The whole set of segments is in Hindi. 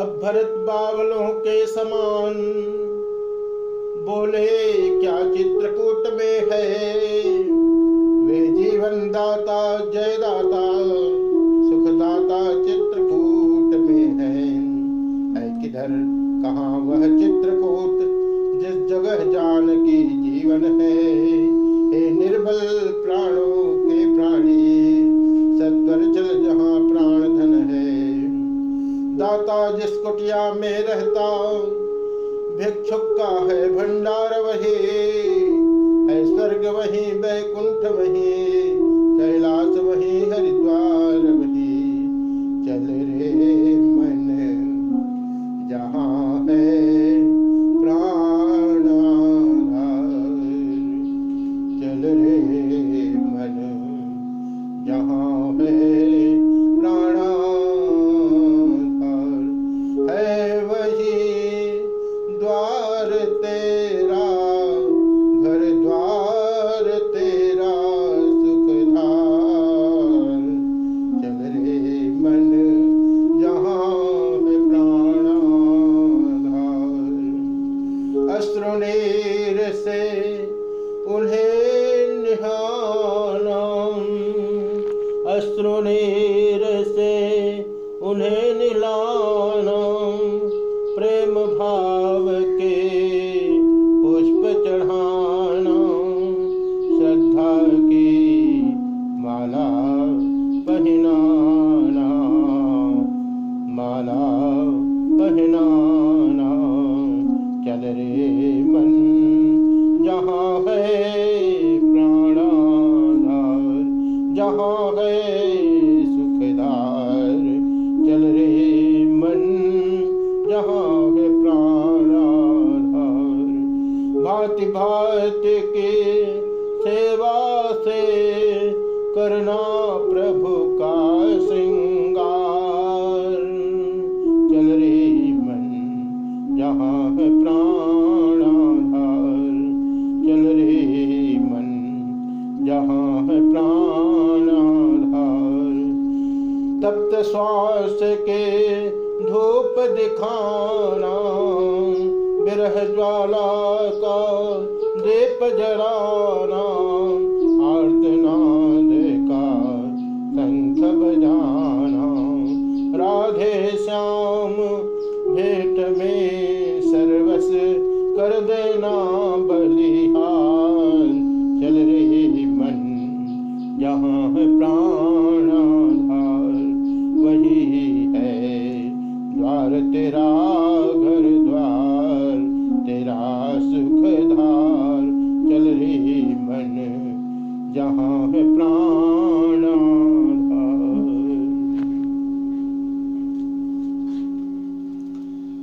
अब भरत बावलों के समान। बोले, क्या चित्रकूट में है? वे जीवन दाता जय दाता सुखदाता चित्रकूट में है। किधर, कहाँ वह चित्रकूट, जिस जगह जान की जीवन हे? कुटिया में रहता भिक्षुक का है भंडार वही। है स्वर्ग वही वैकुंठ वही। उन्हें निहाना अश्रुनीर से उन्हें निलाना प्रेम भाव के पुष्प चढ़ाना। श्रद्धा की माला पहनाना। माला पहनाना। चल रे मन जहाँ है प्राणाधार, जहाँ है सुखदार। चल रे मन, जहाँ है प्राणाधार। भांति भांति की सेवा से करना प्रभु का श्रृंगार। चल रे मन, जहाँ है प्राणाधार श्वास के धूप दिखाना, बिरह ज्वाला का दीप जलाना आर्तनाद का शंख बजाना। राधे श्याम, भेंट में सर्वस कर देना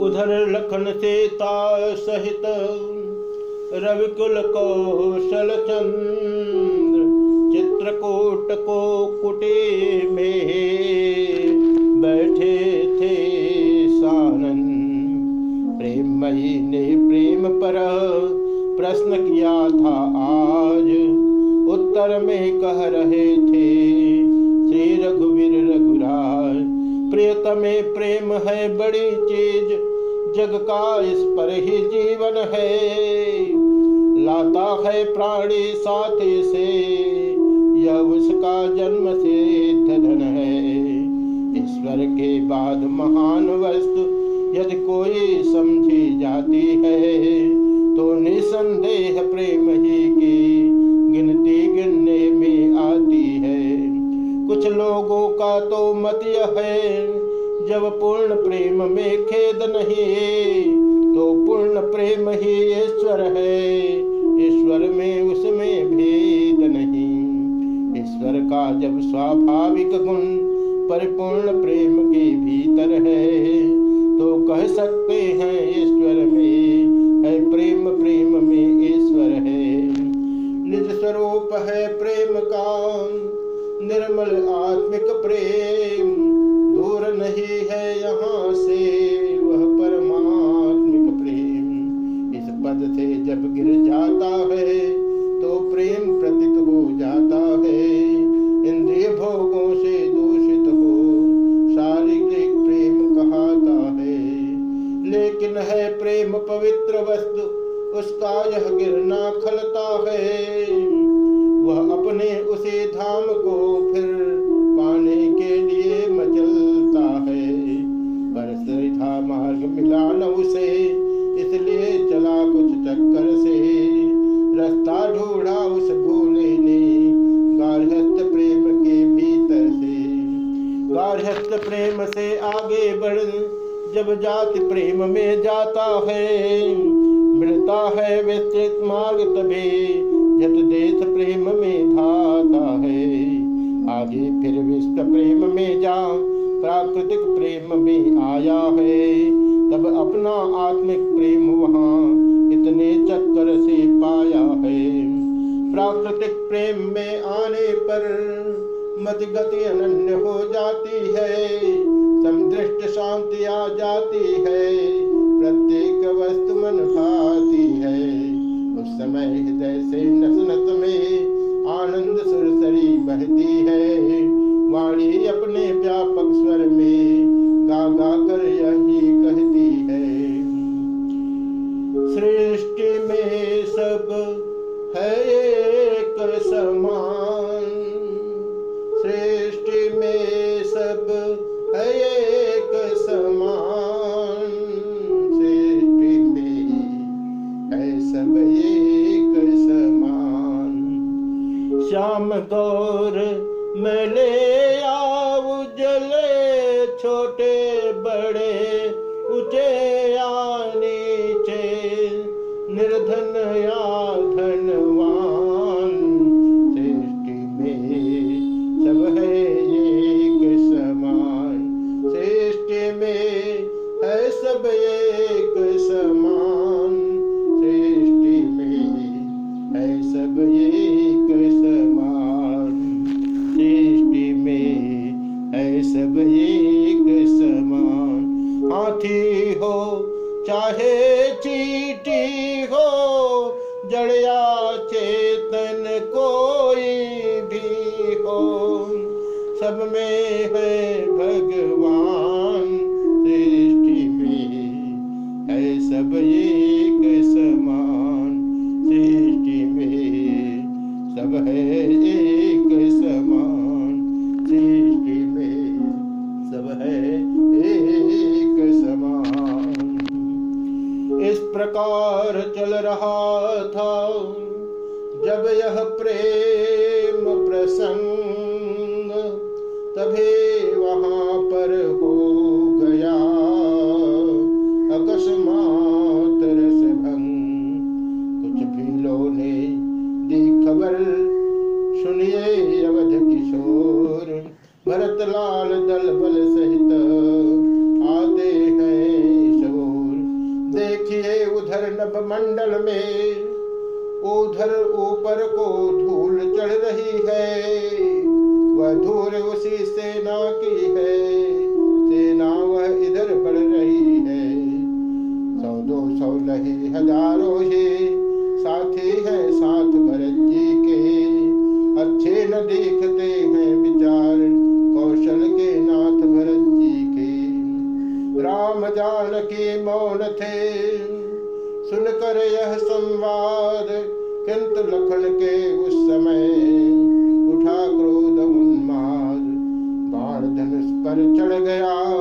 उधर लखन सीता सहित रविकुल कौशल चंद्र चित्रकूट को कुटी में बैठे थे सानन। प्रेमयी ने प्रेम पर प्रश्न किया था आज। उत्तर में कह रहे थे, श्री रघुवीर रघुराज, प्रियतमे प्रेम है बड़ी चीज़। जग का इस पर ही जीवन है। लाता है प्राणी साथी से, यह उसका जन्म से धन है। ईश्वर के बाद महान वस्तु यदि कोई समझी जाती है तो निसंदेह प्रेम ही की गिनती गिनने में आती है। कुछ लोगों का तो मत यह है जब पूर्ण प्रेम में खेद नहीं तो पूर्ण प्रेम ही ईश्वर है। ईश्वर में उसमें भेद नहीं। ईश्वर का जब स्वाभाविक गुण परिपूर्ण प्रेम के भीतर है तो कह सकते हैं ईश्वर में है प्रेम प्रेम में ईश्वर है। निज स्वरूप है प्रेम का, निर्मल आत्मिक प्रेम। नहीं है यहाँ से। वह परमात्मिक प्रेम। इस पद से जब गिर जाता है तो प्रेम प्रतीत हो जाता है। इंद्रिय भोगों से दूषित हो, शारीरिक प्रेम कहता है। लेकिन है प्रेम पवित्र वस्तु, उसका यह गिरना खलता है। वह अपने उसे धाम को फिर से आगे बढ़, जब जाति प्रेम में जाता है, मिलता है विस्तृत मार्ग तभी, जत देश प्रेम में धाता है। आगे फिर विश्व प्रेम में जा, प्राकृतिक प्रेम में आया है। तब अपना आत्मिक प्रेम वहाँ इतने चक्कर से पाया है। प्राकृतिक प्रेम में आने पर मत गति अनन्य हो जाती है, समदृष्ट शांति आ जाती है, प्रत्येक वस्तु मन भाती है। उस समय हृदय से नस नस में आनंद सुरसरी बहती है, वाणी अपने व्यापक स्वर में सब है एक समान से में है सब एक समान। श्याम गौर मिले में है भगवान सृष्टि में। है सब एक समान सृष्टि में। सब है एक समान सृष्टि में। सब है एक समान। इस प्रकार चल रहा था जब यह प्रेम प्रसंग तभी वहाँ पर हो गया। अकस्मात कुछ भीलों ने दी खबर सुनिए अवध किशोर। भरत लाल दल बल सहित आते हैं शोर। देखिए उधर नभ मंडल में, उधर ऊपर को धूल चढ़ रही है। वह धूल उसी सेना की है। सेना वह इधर बढ़ रही है। सौ दो सौ नहीं हज़ारों ही। साथी है साथ भरत जी के। अच्छे न देखते हैं विचार कौशल के नाथ भरत जी के। राम जान के मौन थे। सुनकर यह संवाद किंतु लखन के उस समय उठा क्रोध बाण पर चढ़ गया।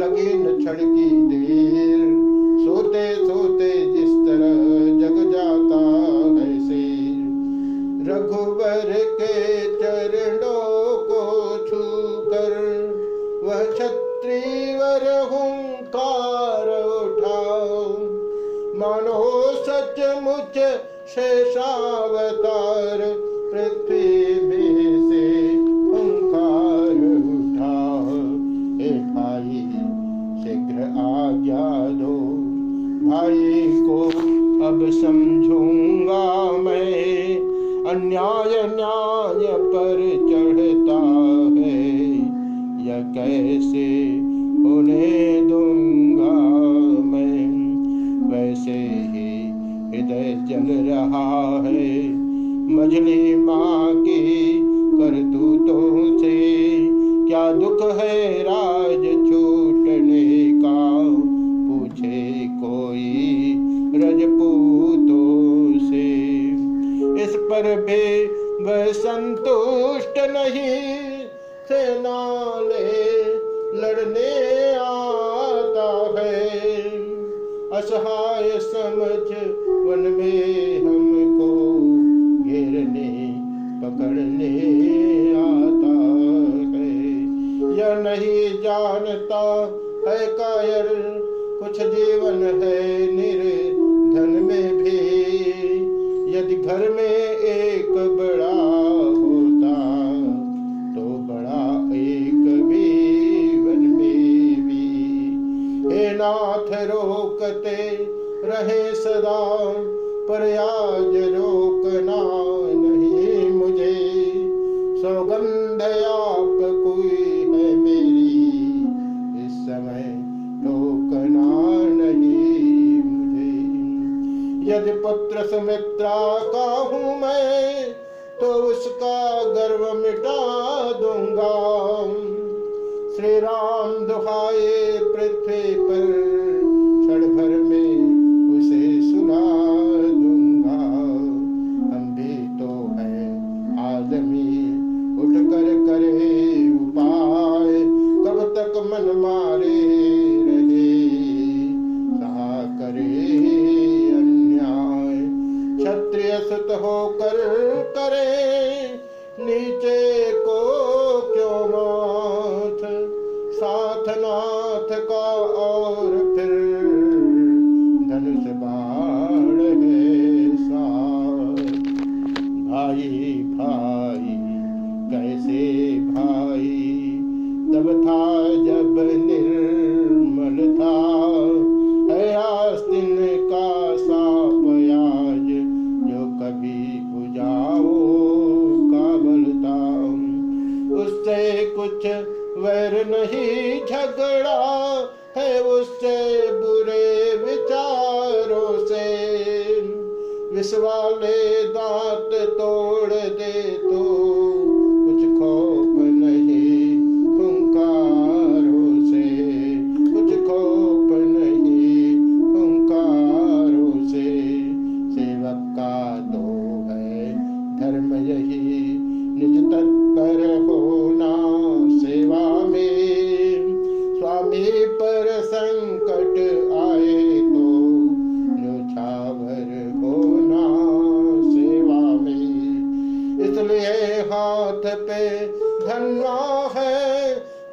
लगी न छड़ की देर। सोते सोते जिस तरह जग जाता है रघुबर के चरणों को छू कर वह क्षत्रिवर हुंकार उठाओ। मानो सचमुच शेषावतार अब समझूँगा मैं। अन्याय न्याय पर चढ़ता है। यह कैसे होने दूँगा मैं? वैसे ही हृदय जल रहा है। मझली माँ की करतूतों से क्या दुख है राज पर भी वह संतुष्ट नहीं। सेना ले लड़ने आता है। असहाय समझ वन में हमको घेरने पकड़ने आता है। यह नहीं जानता है कायर, कुछ जीवन है निर धन में भी। यदि घर में का हूँ मैं तो उसका गर्व मिटा दूँगा। श्री राम दुहाए पृथ्वी पर। হইতে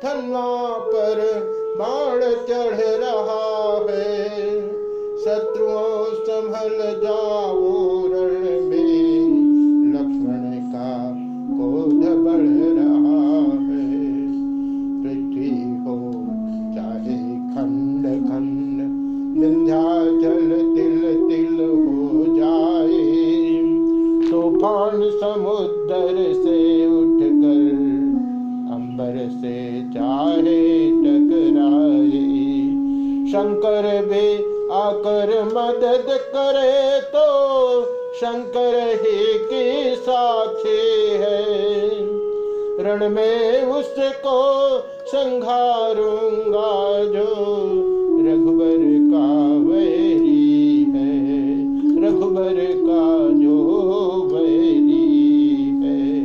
थनवा पर बाण चढ़ रहा है। शत्रुओं संभल जाओ। क्षण में उसको संघारूँगा जो रघुबर का वैरी है। रघुबर का जो वैरी है।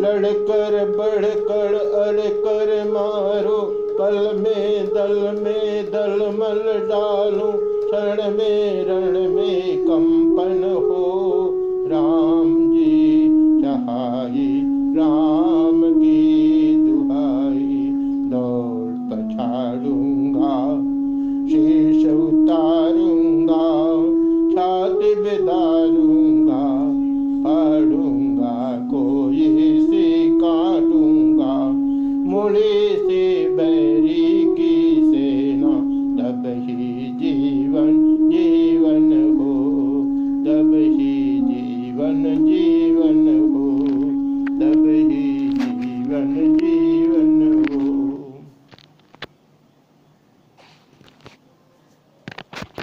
लड़कर, बढ़कर अड़कर मारो पल में दल में दल मल डालू, क्षण में रण में कंपन दारूँगा।